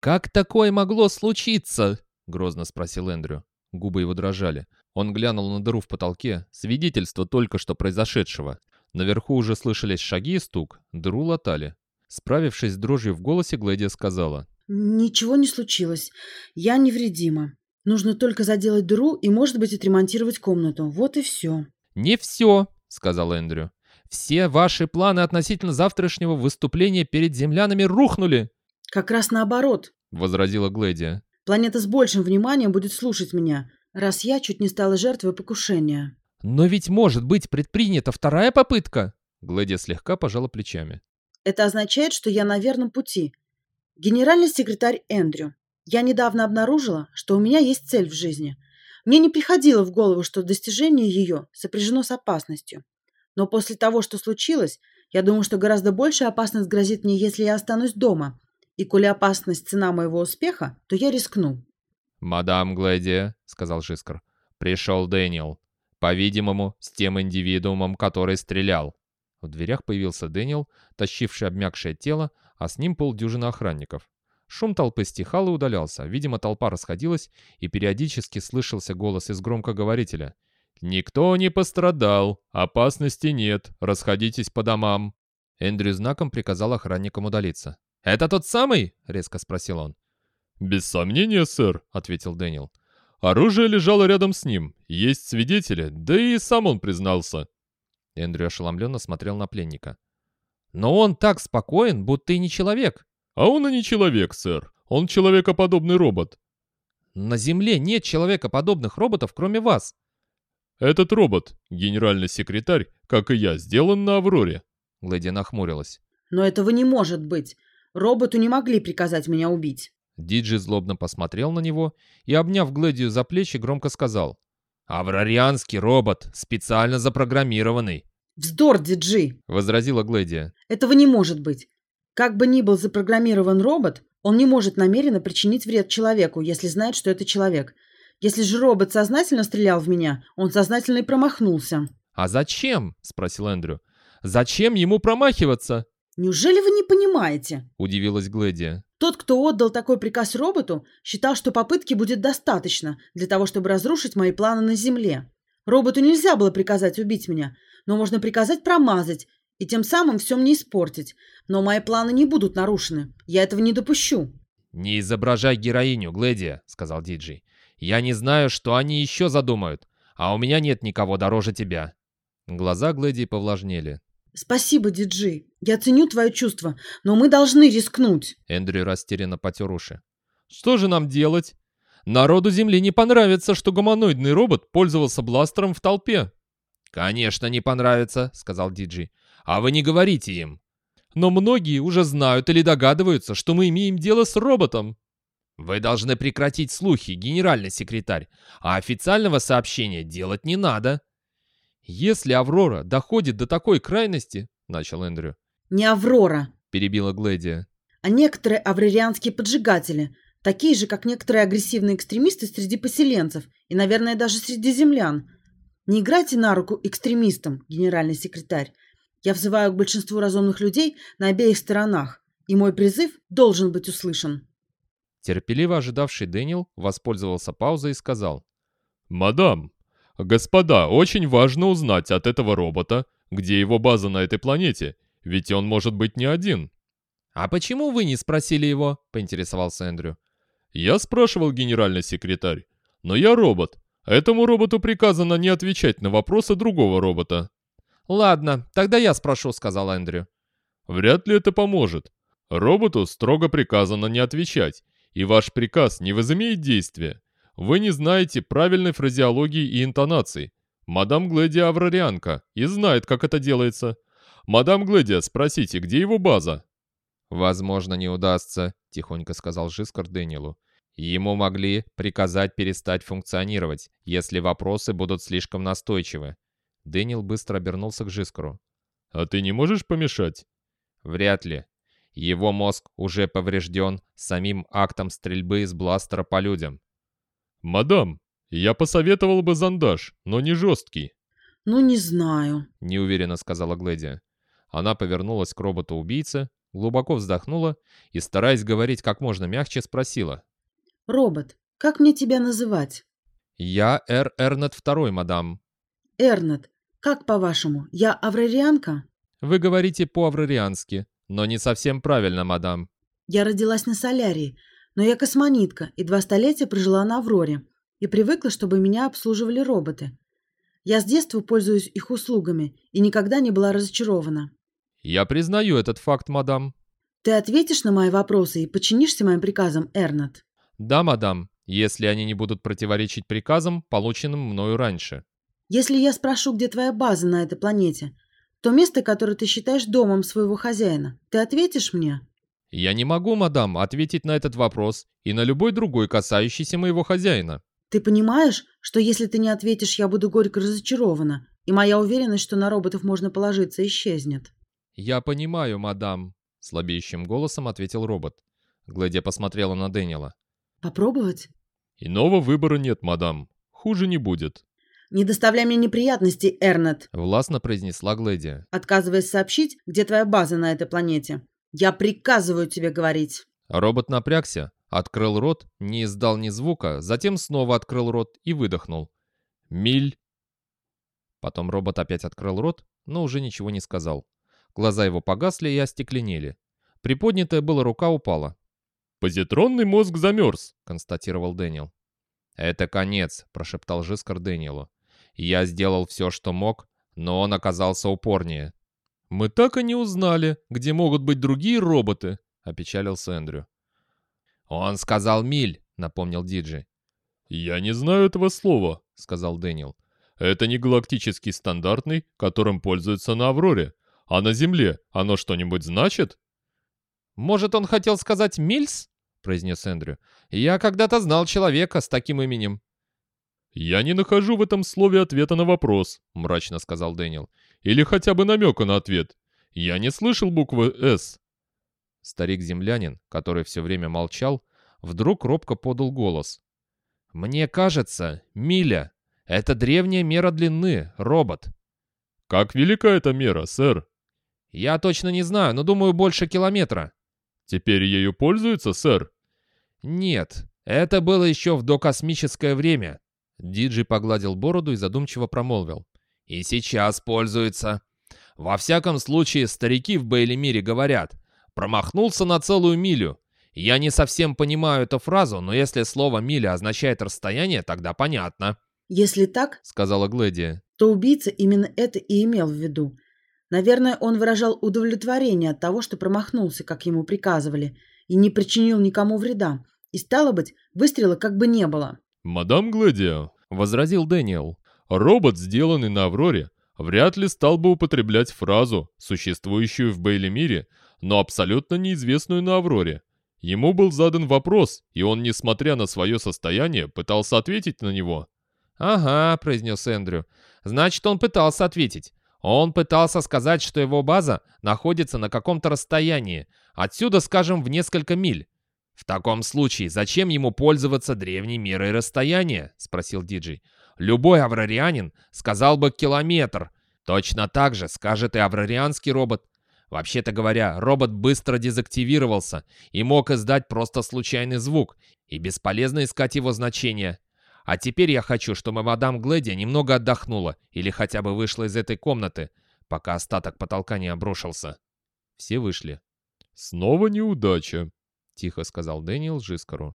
«Как такое могло случиться?» — грозно спросил Эндрю. Губы его дрожали. Он глянул на дыру в потолке, свидетельство только что произошедшего. Наверху уже слышались шаги и стук, дыру латали. Справившись с дрожью в голосе, Глэдия сказала. «Ничего не случилось. Я невредима. Нужно только заделать дыру и, может быть, отремонтировать комнату. Вот и все». «Не все», — сказал Эндрю. «Все ваши планы относительно завтрашнего выступления перед землянами рухнули». «Как раз наоборот», — возразила Глэдия. «Планета с большим вниманием будет слушать меня, раз я чуть не стала жертвой покушения». «Но ведь может быть предпринята вторая попытка!» Глэдия слегка пожала плечами. «Это означает, что я на верном пути. Генеральный секретарь Эндрю, я недавно обнаружила, что у меня есть цель в жизни. Мне не приходило в голову, что достижение ее сопряжено с опасностью. Но после того, что случилось, я думаю, что гораздо большая опасность грозит мне, если я останусь дома. И коли опасность цена моего успеха, то я рискну». «Мадам Глэдия», — сказал Жискар, — «пришел Дэниел. По-видимому, с тем индивидуумом, который стрелял. В дверях появился Дэниел, тащивший обмякшее тело, а с ним полдюжины охранников. Шум толпы стихал и удалялся. Видимо, толпа расходилась, и периодически слышался голос из громкоговорителя. «Никто не пострадал. Опасности нет. Расходитесь по домам». Эндрю знаком приказал охранникам удалиться. «Это тот самый?» — резко спросил он. «Без сомнения, сэр», — ответил Дэниел. Оружие лежало рядом с ним. Есть свидетели, да и сам он признался. Эндрю ошеломленно смотрел на пленника. «Но он так спокоен, будто и не человек». «А он и не человек, сэр. Он человекоподобный робот». «На Земле нет человекоподобных роботов, кроме вас». «Этот робот, генеральный секретарь, как и я, сделан на Авроре». Глэдди нахмурилась. «Но этого не может быть. Роботу не могли приказать меня убить». Диджи злобно посмотрел на него и, обняв Глэдию за плечи, громко сказал. «Аврарианский робот, специально запрограммированный». «Вздор, Диджи!» — возразила Глэдия. «Этого не может быть. Как бы ни был запрограммирован робот, он не может намеренно причинить вред человеку, если знает, что это человек. Если же робот сознательно стрелял в меня, он сознательно и промахнулся». «А зачем?» — спросил Эндрю. «Зачем ему промахиваться?» «Неужели вы не понимаете?» — удивилась Глэдия. Тот, кто отдал такой приказ роботу, считал, что попытки будет достаточно для того, чтобы разрушить мои планы на Земле. Роботу нельзя было приказать убить меня, но можно приказать промазать и тем самым все мне испортить. Но мои планы не будут нарушены. Я этого не допущу. «Не изображай героиню, Глэдия», — сказал Диджей. «Я не знаю, что они еще задумают, а у меня нет никого дороже тебя». Глаза Глэдии повлажнели. «Спасибо, Диджи. Я ценю твои чувства, но мы должны рискнуть». Эндрю растерянно потер уши. «Что же нам делать? Народу Земли не понравится, что гуманоидный робот пользовался бластером в толпе». «Конечно, не понравится», — сказал Диджи. «А вы не говорите им». «Но многие уже знают или догадываются, что мы имеем дело с роботом». «Вы должны прекратить слухи, генеральный секретарь, а официального сообщения делать не надо». «Если Аврора доходит до такой крайности», — начал Эндрю. «Не Аврора», — перебила Глэдия. «А некоторые аврорианские поджигатели, такие же, как некоторые агрессивные экстремисты среди поселенцев и, наверное, даже среди землян. Не играйте на руку экстремистам, генеральный секретарь. Я взываю к большинству разумных людей на обеих сторонах, и мой призыв должен быть услышан». Терпеливо ожидавший Дэниел воспользовался паузой и сказал. «Мадам, «Господа, очень важно узнать от этого робота, где его база на этой планете, ведь он может быть не один». «А почему вы не спросили его?» — поинтересовался Эндрю. «Я спрашивал генеральный секретарь, но я робот. Этому роботу приказано не отвечать на вопросы другого робота». «Ладно, тогда я спрошу», — сказал Эндрю. «Вряд ли это поможет. Роботу строго приказано не отвечать, и ваш приказ не возымеет действия. Вы не знаете правильной фразеологии и интонации. Мадам Гледия аврарианка и знает, как это делается. Мадам Гледия, спросите, где его база?» «Возможно, не удастся», — тихонько сказал Жискар Дэниелу. «Ему могли приказать перестать функционировать, если вопросы будут слишком настойчивы». Дэниел быстро обернулся к Жискару. «А ты не можешь помешать?» «Вряд ли. Его мозг уже поврежден самим актом стрельбы из бластера по людям. «Мадам, я посоветовал бы зондаж, но не жесткий». «Ну, не знаю», — неуверенно сказала Глэдия. Она повернулась к роботу-убийце, глубоко вздохнула и, стараясь говорить как можно мягче, спросила. «Робот, как мне тебя называть?» «Я Эр Эрнет Второй, мадам». «Эрнет, как по-вашему, я аврарианка?» «Вы говорите по-аврариански, но не совсем правильно, мадам». «Я родилась на Солярии, но я космонитка и два столетия прожила на Авроре и привыкла, чтобы меня обслуживали роботы. Я с детства пользуюсь их услугами и никогда не была разочарована». «Я признаю этот факт, мадам». «Ты ответишь на мои вопросы и подчинишься моим приказам, Эрнет?» «Да, мадам, если они не будут противоречить приказам, полученным мною раньше». «Если я спрошу, где твоя база на этой планете, то место, которое ты считаешь домом своего хозяина, ты ответишь мне?» «Я не могу, мадам, ответить на этот вопрос и на любой другой, касающийся моего хозяина». «Ты понимаешь, что если ты не ответишь, я буду горько разочарована, и моя уверенность, что на роботов можно положиться, исчезнет?» «Я понимаю, мадам», — слабеющим голосом ответил робот. Глэдия посмотрела на Дэниела. «Попробовать?» «Иного выбора нет, мадам. Хуже не будет». «Не доставляй мне неприятностей, Эрнет», — властно произнесла Глэдия. отказываясь сообщить, где твоя база на этой планете. «Я приказываю тебе говорить». Робот напрягся, открыл рот, не издал ни звука, затем снова открыл рот и выдохнул. «Миль». Потом робот опять открыл рот, но уже ничего не сказал. Глаза его погасли и остекленели. Приподнятая была рука упала. «Позитронный мозг замерз», — констатировал Дэниел. «Это конец», — прошептал Жискар Дэниелу. «Я сделал все, что мог, но он оказался упорнее». «Мы так и не узнали, где могут быть другие роботы», — опечалился Эндрю. «Он сказал миль», — напомнил Диджи. «Я не знаю этого слова», — сказал Дэниел. «Это не галактический стандартный, которым пользуются на Авроре. А на Земле оно что-нибудь значит?» «Может, он хотел сказать «мильс»?» — произнес Эндрю. «Я когда-то знал человека с таким именем». «Я не нахожу в этом слове ответа на вопрос», — мрачно сказал Дэниел. «Или хотя бы намека на ответ. Я не слышал буквы «С». Старик-землянин, который все время молчал, вдруг робко подал голос. «Мне кажется, миля — это древняя мера длины, робот». «Как велика эта мера, сэр?» «Я точно не знаю, но думаю, больше километра». «Теперь ею пользуются, сэр?» «Нет, это было еще в докосмическое время». Диджи погладил бороду и задумчиво промолвил. «И сейчас пользуются. Во всяком случае, старики в Бейлемире говорят. Промахнулся на целую милю. Я не совсем понимаю эту фразу, но если слово «миля» означает расстояние, тогда понятно», «Если так, — сказала Глэдия. то убийца именно это и имел в виду. Наверное, он выражал удовлетворение от того, что промахнулся, как ему приказывали, и не причинил никому вреда. И, стало быть, выстрела как бы не было. «Мадам Глэдио», — возразил Дэниел. Робот, сделанный на Авроре, вряд ли стал бы употреблять фразу, существующую в Бейлемире, но абсолютно неизвестную на Авроре. Ему был задан вопрос, и он, несмотря на свое состояние, пытался ответить на него. «Ага», — произнес Эндрю. «Значит, он пытался ответить. Он пытался сказать, что его база находится на каком-то расстоянии. Отсюда, скажем, в несколько миль. «В таком случае, зачем ему пользоваться древней мерой расстояния?» — спросил Диджей. «Любой аврарианин сказал бы километр. Точно так же скажет и аврарианский робот. Вообще-то говоря, робот быстро дезактивировался и мог издать просто случайный звук, и бесполезно искать его значение. А теперь я хочу, чтобы мадам Глэдия немного отдохнула или хотя бы вышла из этой комнаты, пока остаток потолка не обрушился». Все вышли. «Снова неудача», — тихо сказал Дэниел Жискару.